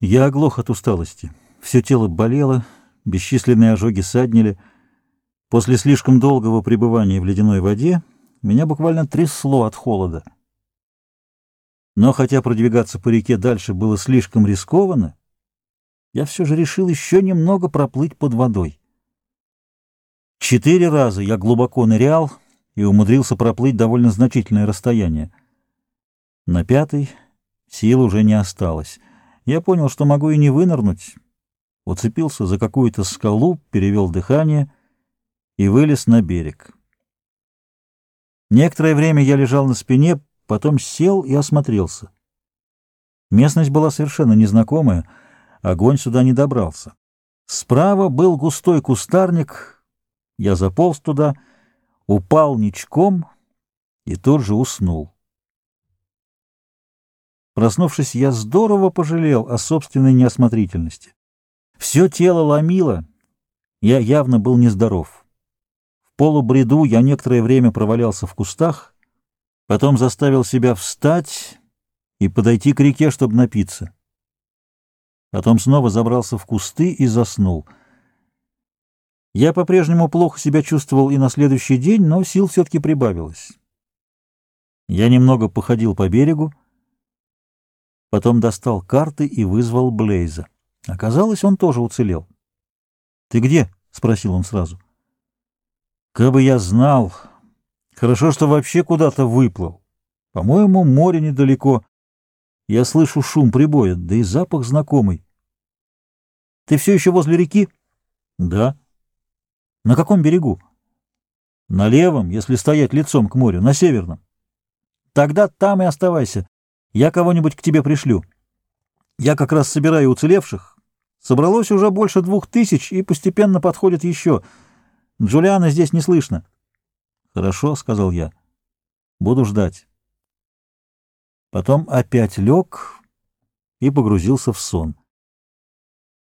Я оглох от усталости. Все тело болело, бесчисленные ожоги саднили. После слишком долгого пребывания в ледяной воде меня буквально трясло от холода. Но хотя продвигаться по реке дальше было слишком рискованно, я все же решил еще немного проплыть под водой. Четыре раза я глубоко нырял и умудрился проплыть довольно значительное расстояние. На пятый сил уже не осталось. Я понял, что могу и не вынырнуть. Уцепился за какую-то скалу, перевел дыхание и вылез на берег. Некоторое время я лежал на спине, потом сел и осмотрелся. Местность была совершенно незнакомая, огонь сюда не добрался. Справа был густой кустарник, я заполз туда, упал ничком и тут же уснул. Проснувшись, я здорово пожалел о собственной неосмотрительности. Все тело ломило, я явно был нездоров. В полубреду я некоторое время провалялся в кустах, потом заставил себя встать и подойти к реке, чтобы напиться. Потом снова забрался в кусты и заснул. Я по-прежнему плохо себя чувствовал и на следующий день, но сил все-таки прибавилось. Я немного походил по берегу, Потом достал карты и вызвал Блейза. Оказалось, он тоже уцелел. — Ты где? — спросил он сразу. — Кабы я знал. Хорошо, что вообще куда-то выплыл. По-моему, море недалеко. Я слышу шум прибоя, да и запах знакомый. — Ты все еще возле реки? — Да. — На каком берегу? — На левом, если стоять лицом к морю, на северном. — Тогда там и оставайся. Я кого-нибудь к тебе пришлю. Я как раз собираю уцелевших. Собралось уже больше двух тысяч, и постепенно подходит еще. Джулиана здесь не слышно. — Хорошо, — сказал я. — Буду ждать. Потом опять лег и погрузился в сон.